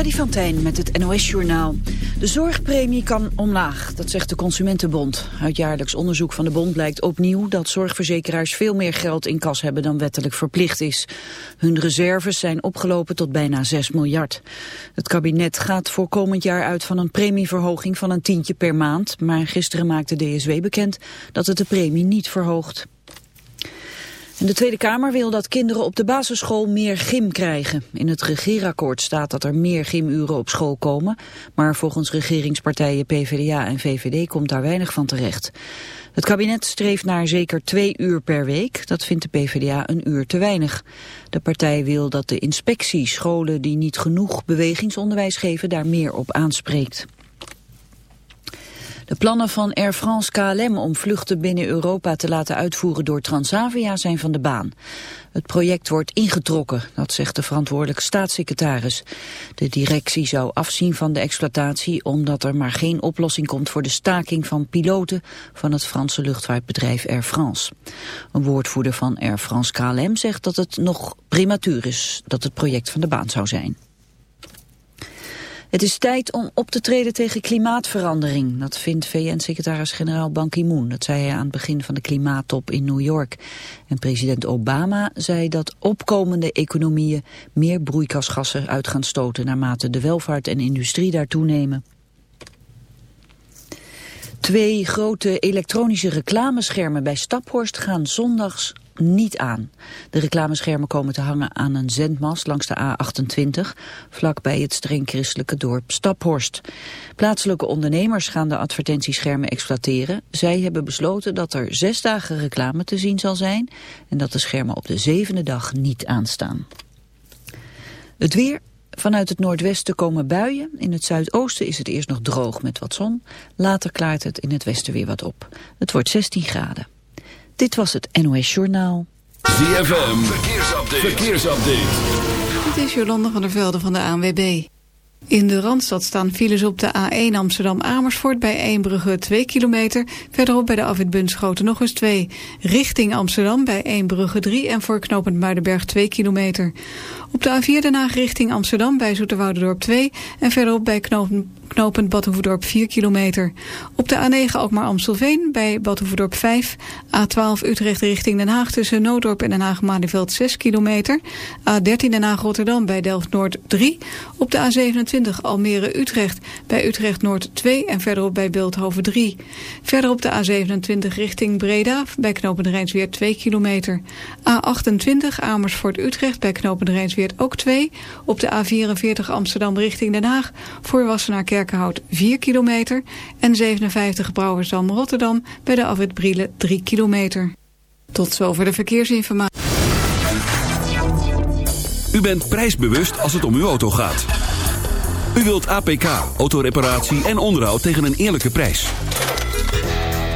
Freddy van Tijn met het NOS-journaal. De zorgpremie kan omlaag, dat zegt de Consumentenbond. Uit jaarlijks onderzoek van de bond blijkt opnieuw dat zorgverzekeraars veel meer geld in kas hebben dan wettelijk verplicht is. Hun reserves zijn opgelopen tot bijna 6 miljard. Het kabinet gaat voor komend jaar uit van een premieverhoging van een tientje per maand. Maar gisteren maakte DSW bekend dat het de premie niet verhoogt de Tweede Kamer wil dat kinderen op de basisschool meer gym krijgen. In het regeerakkoord staat dat er meer gymuren op school komen. Maar volgens regeringspartijen PvdA en VVD komt daar weinig van terecht. Het kabinet streeft naar zeker twee uur per week. Dat vindt de PvdA een uur te weinig. De partij wil dat de inspectie scholen die niet genoeg bewegingsonderwijs geven daar meer op aanspreekt. De plannen van Air France KLM om vluchten binnen Europa te laten uitvoeren door Transavia zijn van de baan. Het project wordt ingetrokken, dat zegt de verantwoordelijke staatssecretaris. De directie zou afzien van de exploitatie omdat er maar geen oplossing komt voor de staking van piloten van het Franse luchtvaartbedrijf Air France. Een woordvoerder van Air France KLM zegt dat het nog prematuur is dat het project van de baan zou zijn. Het is tijd om op te treden tegen klimaatverandering. Dat vindt VN-secretaris-generaal Ban Ki-moon. Dat zei hij aan het begin van de klimaattop in New York. En president Obama zei dat opkomende economieën meer broeikasgassen uit gaan stoten... naarmate de welvaart en industrie daar toenemen. Twee grote elektronische reclameschermen bij Staphorst gaan zondags niet aan. De reclameschermen komen te hangen aan een zendmast langs de A28, vlakbij het streng christelijke dorp Staphorst. Plaatselijke ondernemers gaan de advertentieschermen exploiteren. Zij hebben besloten dat er zes dagen reclame te zien zal zijn en dat de schermen op de zevende dag niet aanstaan. Het weer, Vanuit het noordwesten komen buien. In het zuidoosten is het eerst nog droog met wat zon. Later klaart het in het westen weer wat op. Het wordt 16 graden. Dit was het NOS Journaal. ZFM, verkeersupdate. verkeersupdate. Dit is Jolanda van der Velde van de ANWB. In de Randstad staan files op de A1 Amsterdam-Amersfoort bij Eembrugge 2 kilometer. Verderop bij de afwit Bunschoten nog eens 2. Richting Amsterdam bij Eembrugge 3 en voor knooppunt Muidenberg 2 kilometer. Op de A4 daarna richting Amsterdam bij Zoeterwoudendorp 2 en verderop bij knooppunt knooppunt Badhoevedorp 4 kilometer. Op de A9 ook maar Amstelveen bij Badhoevedorp 5. A12 Utrecht richting Den Haag tussen Noodorp en Den Haag-Malieveld 6 kilometer. A13 Den Haag-Rotterdam bij Delft-Noord 3. Op de A27 Almere-Utrecht bij Utrecht-Noord 2 en verderop bij Beeldhoven 3. Verder op de A27 richting Breda bij knooppunt Rijnsweer 2 kilometer. A28 Amersfoort-Utrecht bij knooppunt Rijnsweer ook 2. Op de A44 Amsterdam richting Den Haag voor Wassenaar Kerkenhout 4 kilometer en 57 Brouwersdam Rotterdam bij de afwit Brielen 3 kilometer. Tot zover de verkeersinformatie. U bent prijsbewust als het om uw auto gaat. U wilt APK, autoreparatie en onderhoud tegen een eerlijke prijs.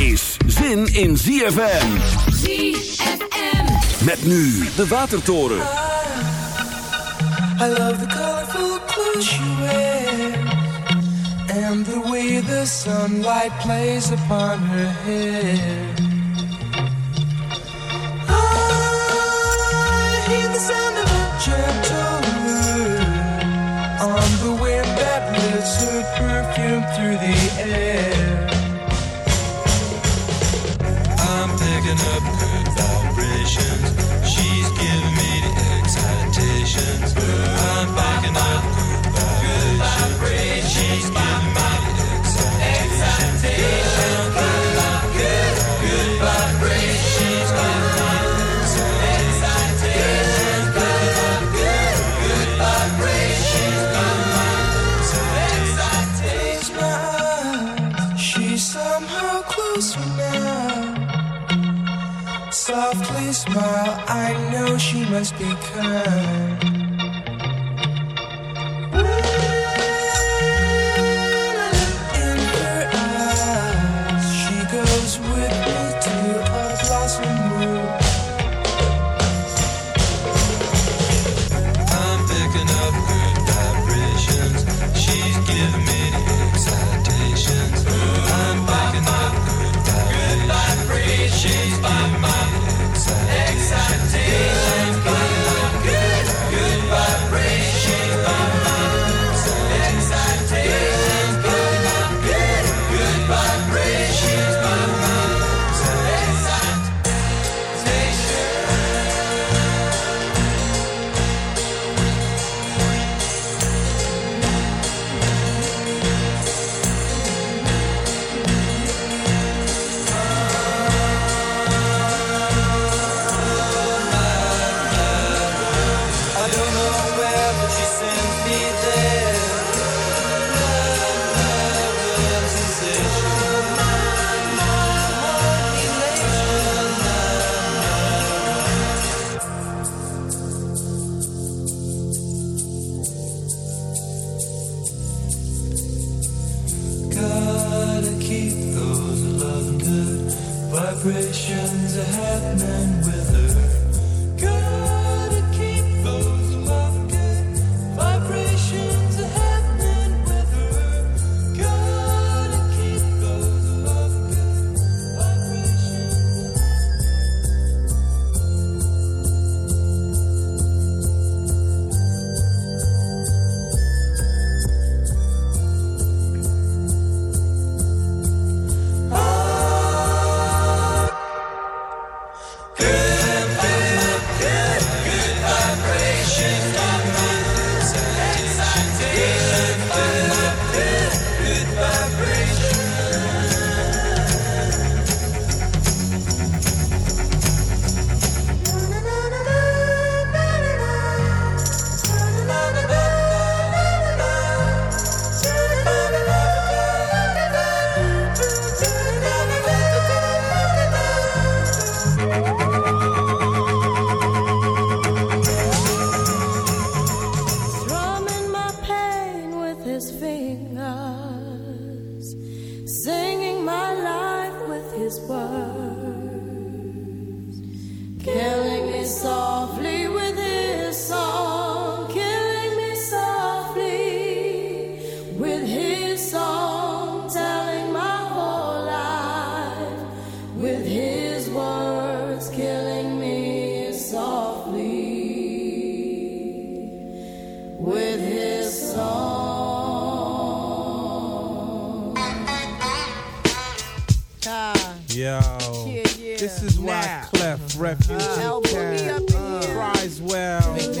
is zin in ZFM. ZFM. Met nu de Watertoren. I, love the colorful clothes you wear. And the way the sunlight plays upon her hair. I hear the sound of a gentle on the wind that lifts her perfume through the air. making a good vibration. just because. fresh.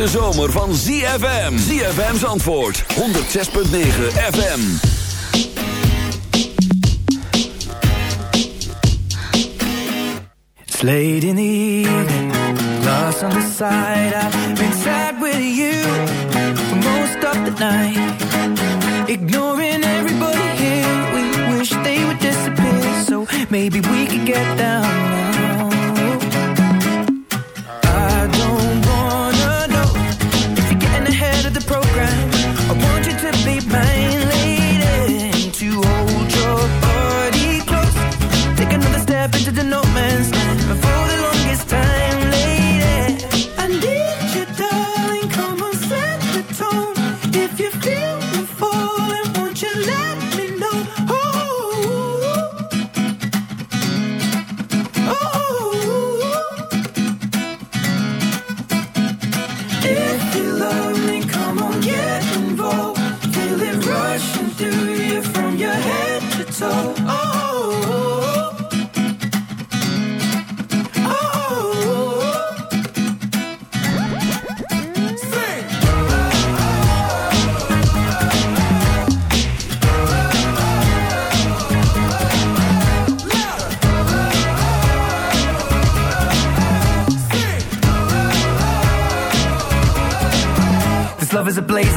hete zomer van ZFM. ZFM's antwoord, 106.9 FM. It's late in the evening, lost on the side. I've been sad with you for most of the night. Ignoring everybody here, we wish they would disappear. So maybe we could get down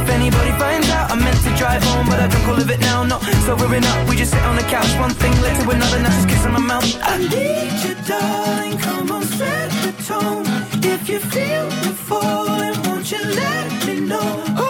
If anybody finds out, I meant to drive home, but I drunk all of it now. Not sobering up, we just sit on the couch. One thing led to another, now just kiss on my mouth. I need you, darling. Come on, set the tone. If you feel me falling, won't you let me know?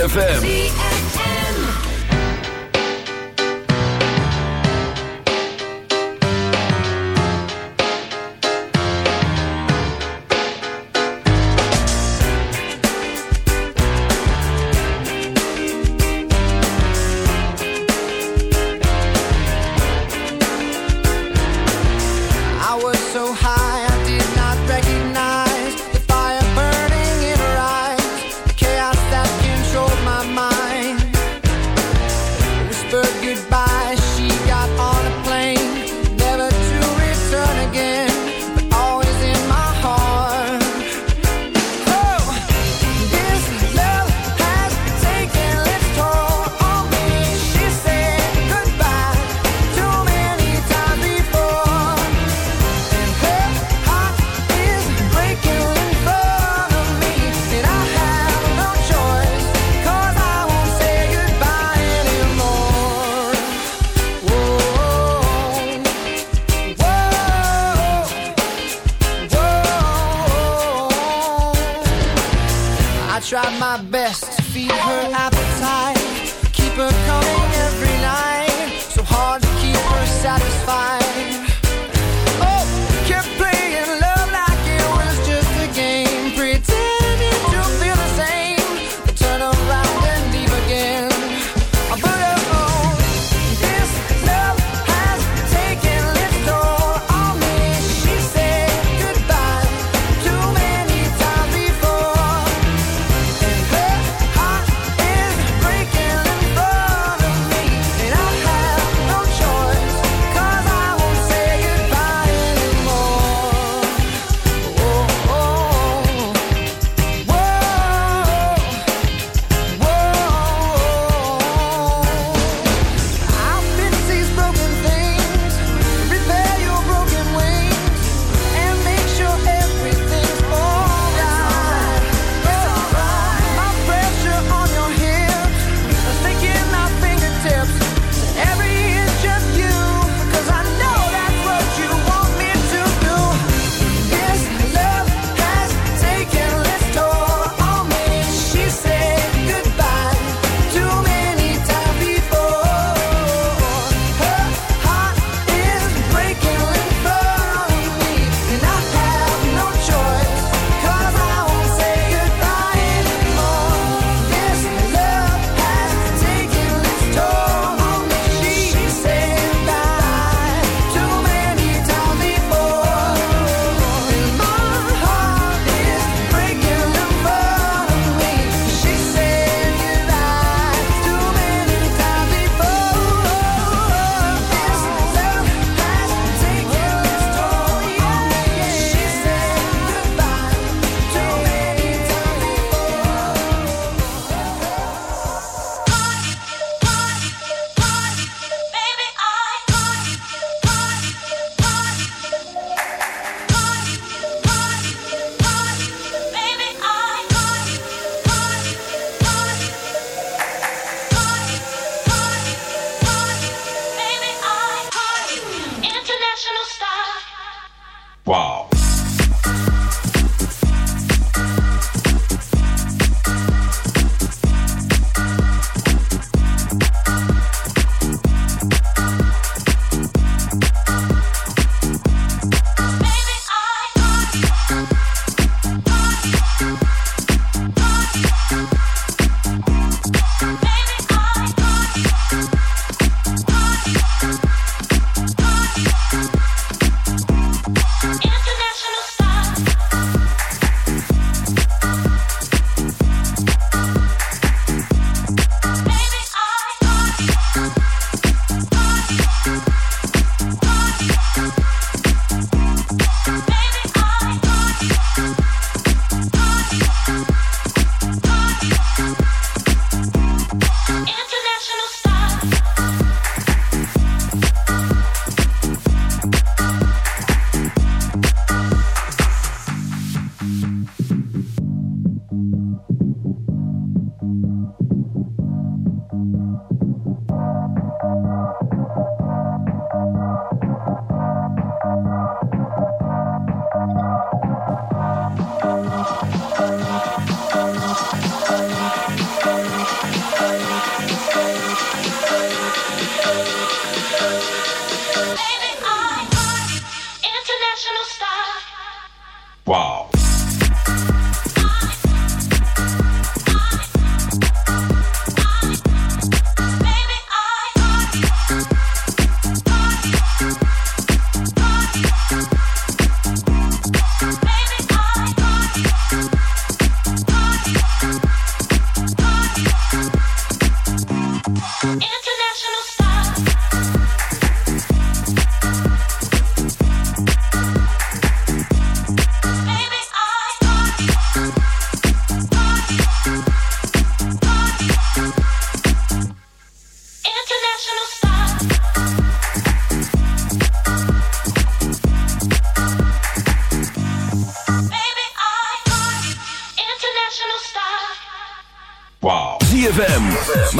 ZFM.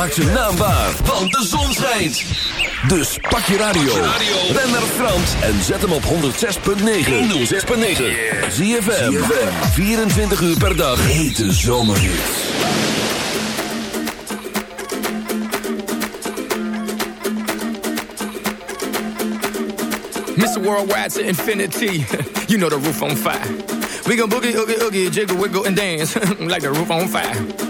Maak zijn naam waar, want de zon schijnt. Dus pak je radio. Ben naar Frans en zet hem op 106.9. 106.9. ZFM. 24 uur per dag. Hete zomerhits. Mr. Worldwide to infinity. you know the roof on fire. We gon' boogie, oogie, oogie, jiggle, wiggle, and dance like the roof on fire.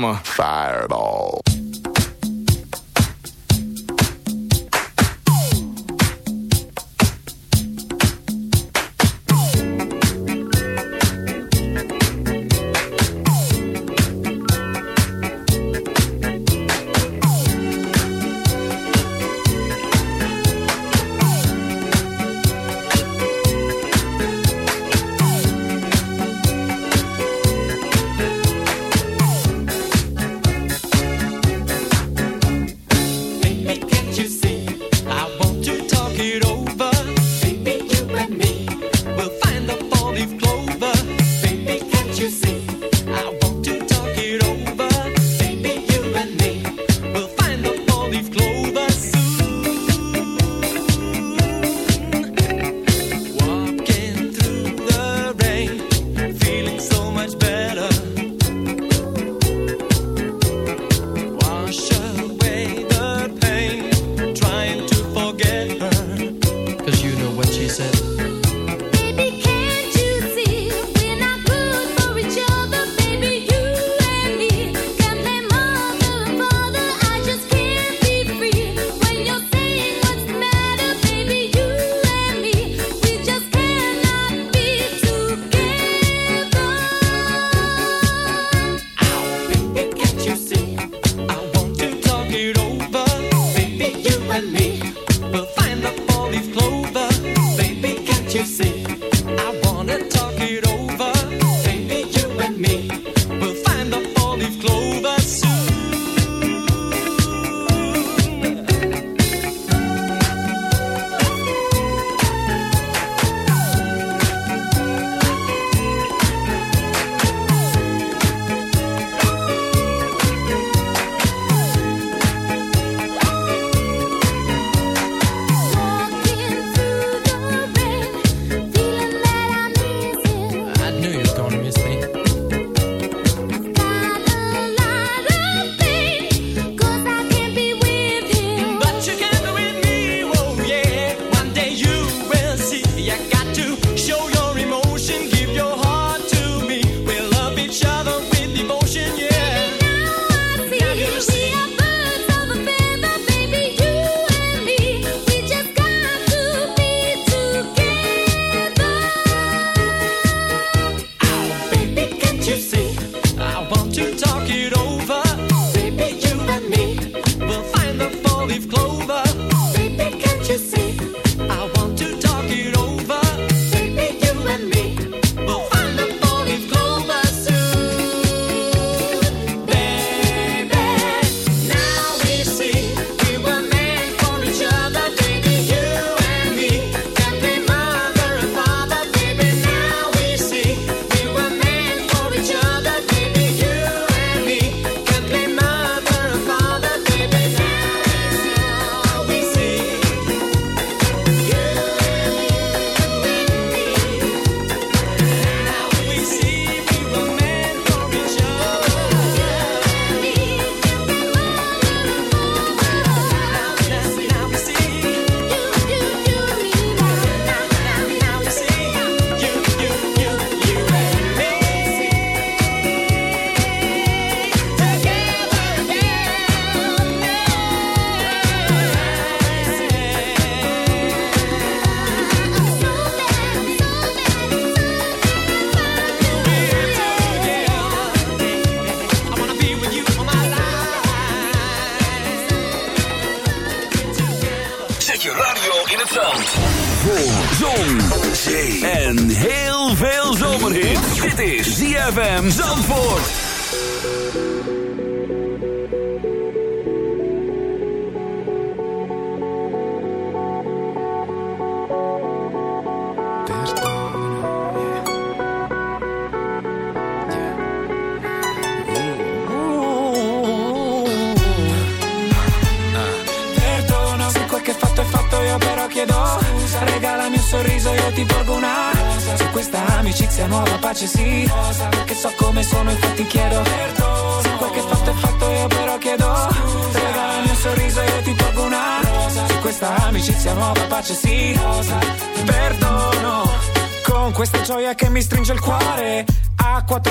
Mama. Fireball.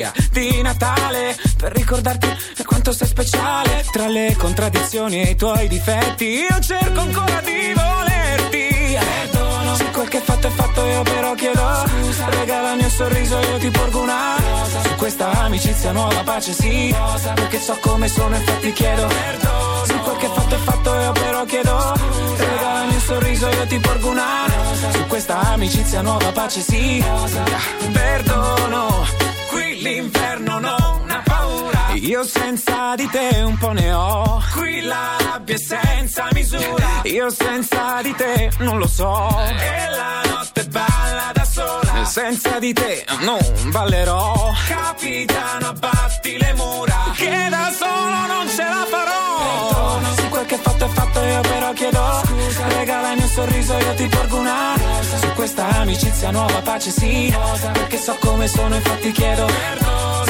magia di Natale. Per ricordarti quanto sei speciale. Tra le contraddizioni e i tuoi difetti. Io cerco ancora di volerti. Perdono. Se quel che fatto è fatto io però chiedo. Scusa. Regalami un sorriso io ti porgo una. Rosa. Su questa amicizia nuova pace sì. Rosa. Perché so come sono infatti chiedo. Perdono. Se quel che fatto è fatto io però chiedo. Scusa. Regalami un sorriso io ti porgo una. Rosa. Su questa amicizia nuova pace sì. Rosa. Perdono. l'inferno no. Io senza di te un po' ne ho. Qui la rabbia è senza misura. Io senza di te non lo so. E la notte balla da sola. Senza di te non ballerò. Capitano, abbatti le mura. Che da solo non ce la farò. Se quel che è fatto è fatto io però chiedo. Scusa, regalami un sorriso io ti porgo una. Rosa. Su questa amicizia nuova pace sì. Rosa. Perché so come sono infatti chiedo. Perdono.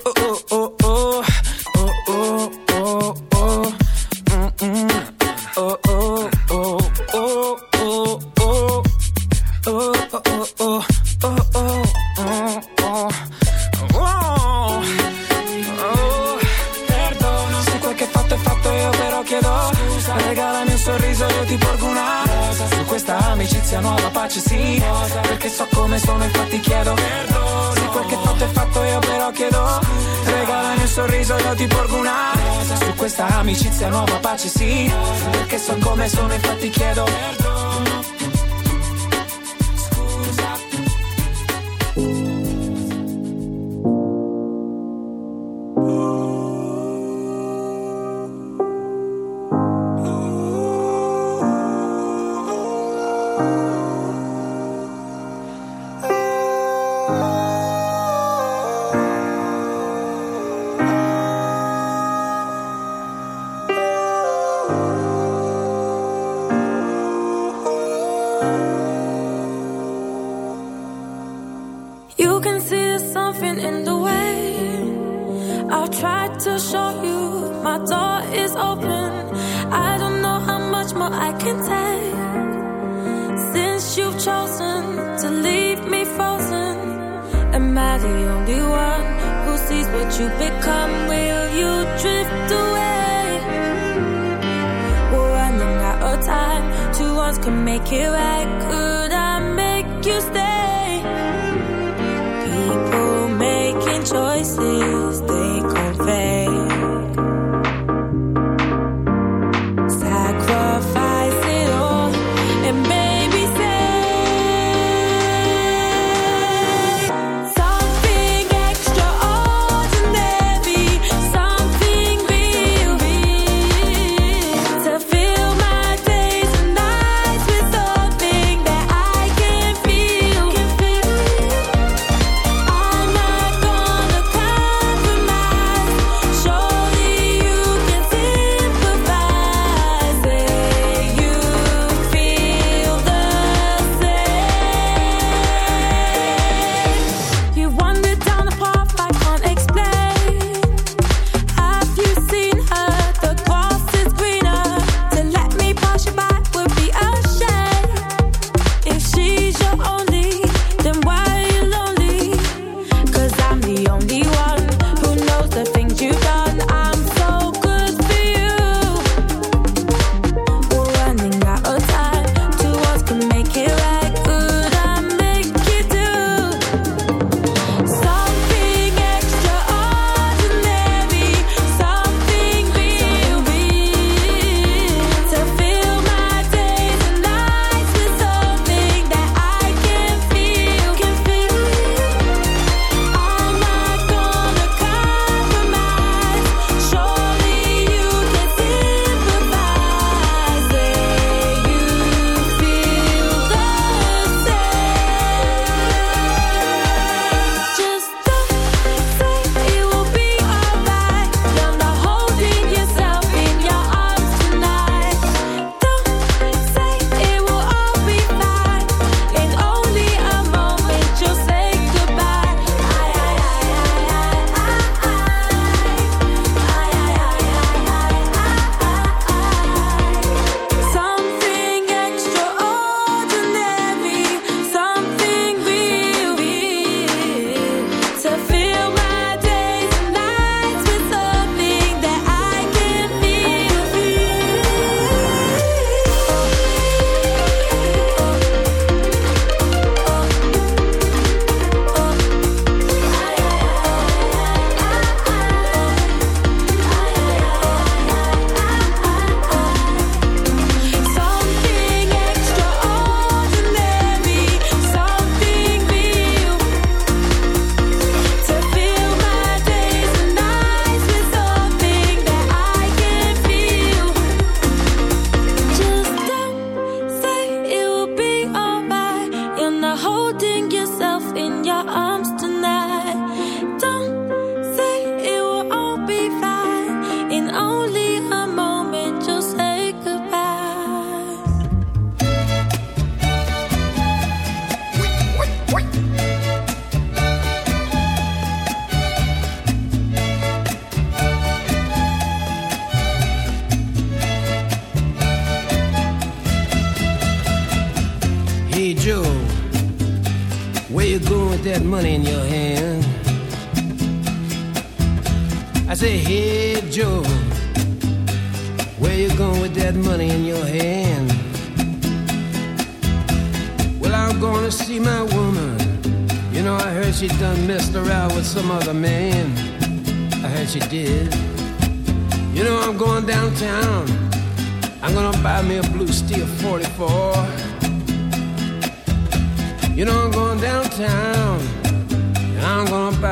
come sono infatti